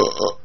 uh,